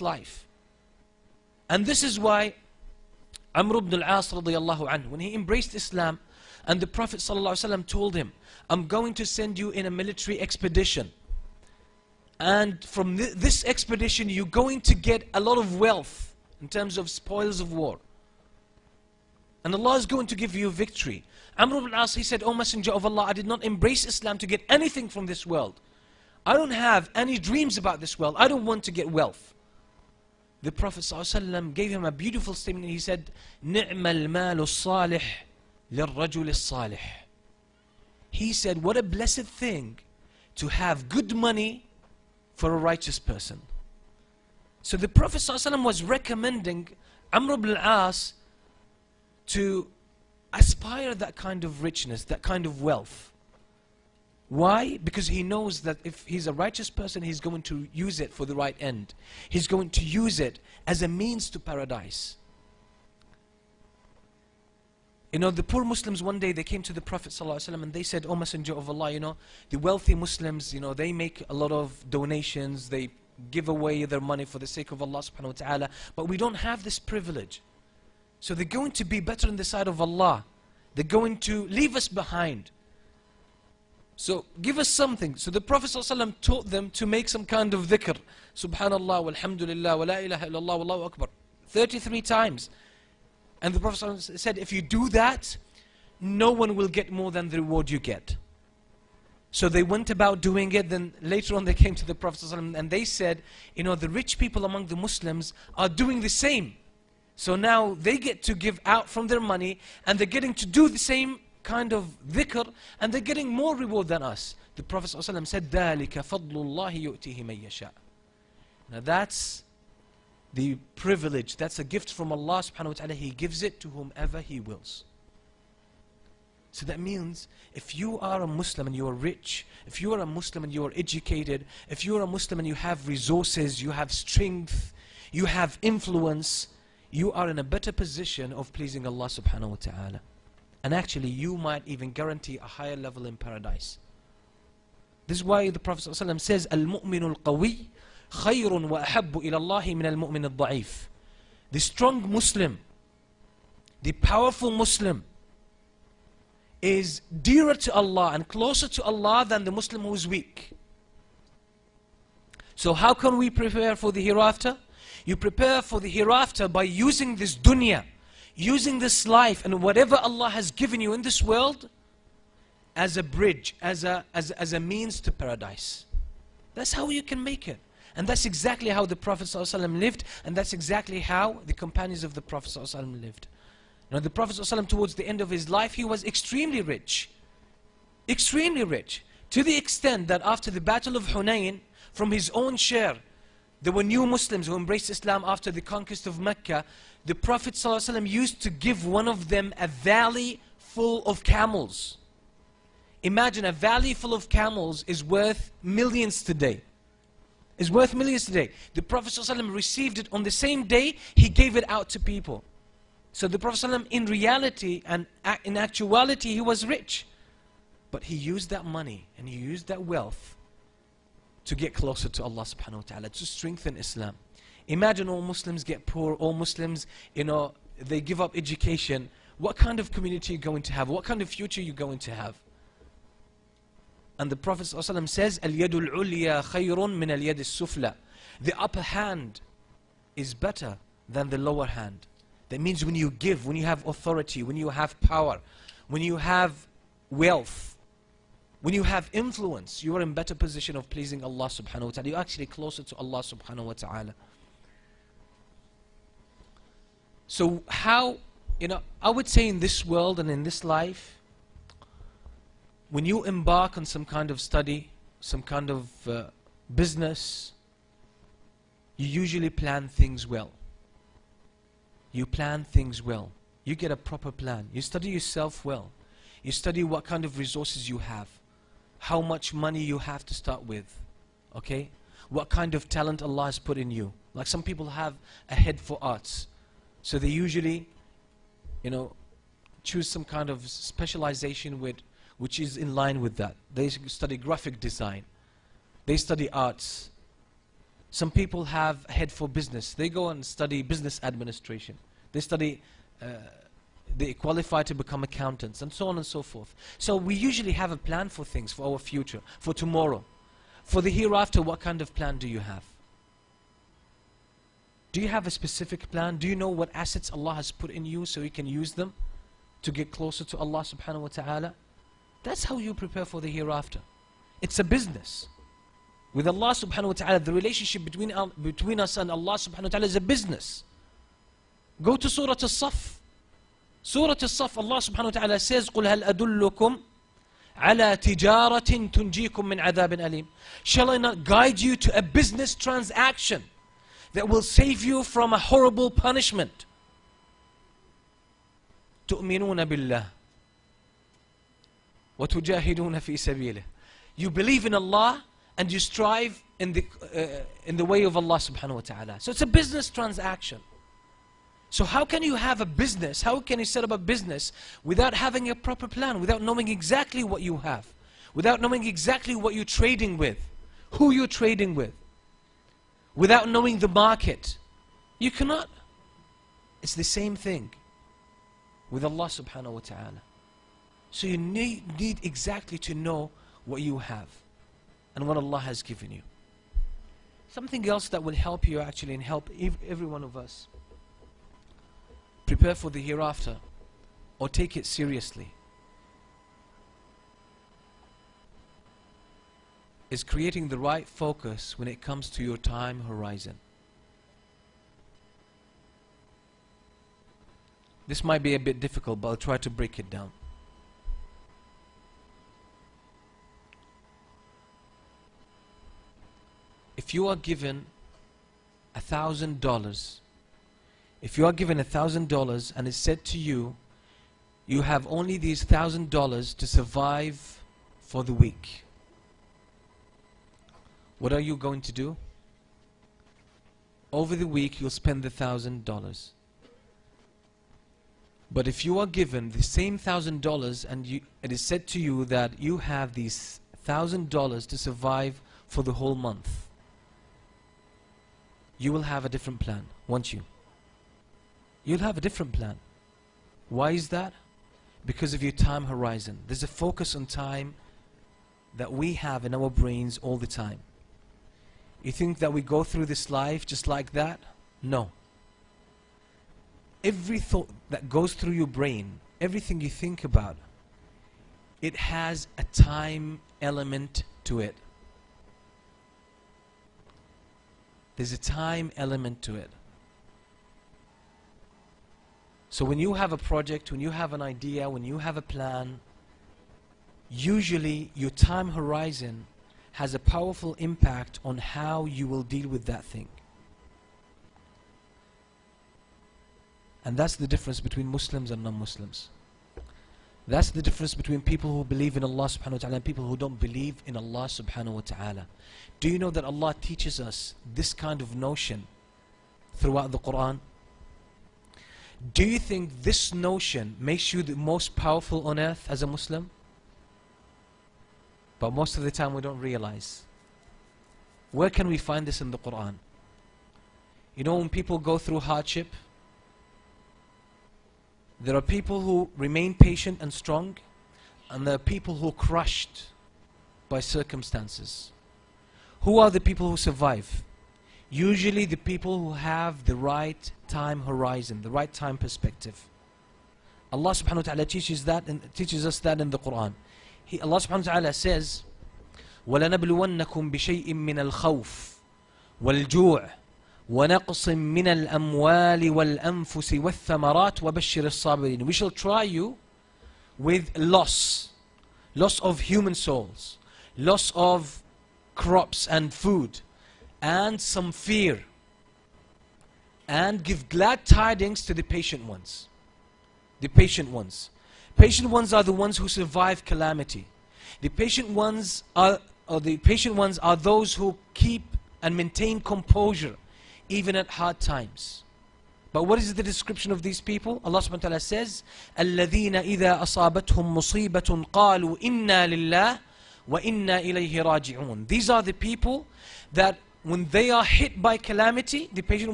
life. And this is why Amr ibn al-As radiallahu anhu, when he embraced Islam, and the Prophet ﷺ told him, I'm going to send you in a military expedition. And from th this expedition, you're going to get a lot of wealth in terms of spoils of war. And Allah is going to give you victory. Amr ibn al-As, he said, O Messenger of Allah, I did not embrace Islam to get anything from this world. I don't have any dreams about this world. I don't want to get wealth The Prophet ﷺ gave him a beautiful statement. He said, نِعْمَ الْمَالُ الصَّالِحِ لِلرَّجُلِ الصَّالِحِ He said, what a blessed thing to have good money for a righteous person. So the Prophet ﷺ was recommending Amr ibn al-As to aspire that kind of richness, that kind of wealth. Why? Because he knows that if he's a righteous person, he's going to use it for the right end. He's going to use it as a means to paradise. You know, the poor Muslims one day they came to the Prophet ﷺ and they said, O Messenger of Allah, you know, the wealthy Muslims, you know, they make a lot of donations, they give away their money for the sake of Allah subhanahu wa ta'ala, but we don't have this privilege. So they're going to be better in the sight of Allah. They're going to leave us behind. So give us something. So the Prophet ﷺ taught them to make some kind of dhikr. Subhanallah, walhamdulillah, wa la ilaha illallah, wallahu akbar. 33 times. And the Prophet ﷺ said, if you do that, no one will get more than the reward you get. So they went about doing it. Then later on they came to the Prophet ﷺ and they said, you know, the rich people among the Muslims are doing the same. So now they get to give out from their money and they're getting to do the same kind of dhikr and they're getting more reward than us. The Prophet ﷺ said, ذَلِكَ فَضْلُ اللَّهِ يُؤْتِهِ مَن يَشَاءُ Now that's the privilege, that's a gift from Allah subhanahu wa ta'ala. He gives it to whomever He wills. So that means if you are a Muslim and you are rich, if you are a Muslim and you are educated, if you are a Muslim and you have resources, you have strength, you have influence, you are in a better position of pleasing Allah subhanahu wa ta'ala. And actually, you might even guarantee a higher level in paradise. This is why the Prophet ﷺ says, Al-mu'minu al-qawi khayrun wa ahabbu ila min al-mu'min al-da'if. The strong Muslim, the powerful Muslim, is dearer to Allah and closer to Allah than the Muslim who is weak. So how can we prepare for the hereafter? You prepare for the hereafter by using this dunya using this life and whatever Allah has given you in this world as a bridge, as a, as, as a means to paradise. That's how you can make it. And that's exactly how the Prophet ﷺ lived, and that's exactly how the companions of the Prophet ﷺ lived. Now, the Prophet ﷺ, towards the end of his life, he was extremely rich. Extremely rich. To the extent that after the Battle of Hunayn, from his own share, there were new Muslims who embraced Islam after the conquest of Mecca the Prophet ﷺ used to give one of them a valley full of camels. Imagine a valley full of camels is worth millions today. Is worth millions today. The Prophet ﷺ received it on the same day he gave it out to people. So the Prophet ﷺ in reality and in actuality he was rich. But he used that money and he used that wealth to get closer to Allah subhanahu wa ta'ala, to strengthen Islam. Imagine all Muslims get poor, all Muslims, you know, they give up education. What kind of community are you going to have? What kind of future are you going to have? And the Prophet ﷺ says, الْيَدُ الْعُلْيَا خَيْرٌ مِنَ الْيَدِ السُّفْلَى The upper hand is better than the lower hand. That means when you give, when you have authority, when you have power, when you have wealth, when you have influence, you are in better position of pleasing Allah subhanahu wa ta'ala. You're actually closer to Allah subhanahu wa ta'ala. So how, you know, I would say in this world and in this life, when you embark on some kind of study, some kind of uh, business, you usually plan things well. You plan things well. You get a proper plan. You study yourself well. You study what kind of resources you have. How much money you have to start with. Okay? What kind of talent Allah has put in you. Like some people have a head for arts. So they usually, you know, choose some kind of specialization with, which is in line with that. They study graphic design. They study arts. Some people have a head for business. They go and study business administration. They study, uh, they qualify to become accountants, and so on and so forth. So we usually have a plan for things, for our future, for tomorrow. For the hereafter, what kind of plan do you have? Do you have a specific plan? Do you know what assets Allah has put in you so you can use them to get closer to Allah subhanahu wa ta'ala? That's how you prepare for the hereafter. It's a business. With Allah subhanahu wa ta'ala, the relationship between, between us and Allah subhanahu wa ta'ala is a business. Go to Surah As-Saff. Surah As-Saff, Allah subhanahu wa ta'ala says, قُلْ هَلْ أَدُلُّكُمْ على تجارة تنجيكم من عذاب أليم Shall I not guide you to a business transaction that will save you from a horrible punishment? تؤمنون بالله وتجاهدون في سبيله You believe in Allah and you strive in the, uh, in the way of Allah subhanahu wa ta'ala. So it's a business transaction. So how can you have a business? How can you set up a business without having a proper plan, without knowing exactly what you have, without knowing exactly what you're trading with, who you're trading with, without knowing the market? You cannot. It's the same thing with Allah subhanahu wa ta'ala. So you need, need exactly to know what you have and what Allah has given you. Something else that will help you actually and help every one of us prepare for the hereafter or take it seriously is creating the right focus when it comes to your time horizon. This might be a bit difficult, but I'll try to break it down. If you are given a thousand dollars if you are given a thousand dollars and it's said to you, you have only these thousand dollars to survive for the week, what are you going to do? Over the week, you'll spend the thousand dollars. But if you are given the same thousand dollars and you, it is said to you that you have these thousand dollars to survive for the whole month, you will have a different plan, won't you? You'll have a different plan. Why is that? Because of your time horizon. There's a focus on time that we have in our brains all the time. You think that we go through this life just like that? No. Every thought that goes through your brain, everything you think about, it has a time element to it. There's a time element to it. So when you have a project, when you have an idea, when you have a plan, usually your time horizon has a powerful impact on how you will deal with that thing. And that's the difference between Muslims and non-Muslims. That's the difference between people who believe in Allah subhanahu wa ta'ala and people who don't believe in Allah subhanahu wa ta'ala. Do you know that Allah teaches us this kind of notion throughout the Quran? Do you think this notion makes you the most powerful on earth as a Muslim? But most of the time we don't realize. Where can we find this in the Quran? You know when people go through hardship, there are people who remain patient and strong, and there are people who are crushed by circumstances. Who are the people who survive? Usually the people who have the right time horizon, the right time perspective. Allah subhanahu wa ta'ala teaches that and teaches us that in the Quran. He, Allah subhanahu wa ta'ala says, وَلَنَبْلُوَنَّكُمْ بِشَيْءٍ مِّنَ الْخَوْفِ وَالْجُوعِ ونقص من الأموال والأنفس والثمرات وبشر الصابرين We shall try you with loss loss of human souls loss of crops and food and some fear and give glad tidings to the patient ones. The patient ones. Patient ones are the ones who survive calamity. The patient ones are or the patient ones are those who keep and maintain composure even at hard times. But what is the description of these people? Allah subhanahu wa ta'ala says, الَّذِينَ إِذَا أَصَابَتْهُم مُصِيبَةٌ قَالُوا إِنَّا لِلَّهِ وَإِنَّا إِلَيْهِ رَاجِعُونَ These are the people that when they are hit by calamity, the patient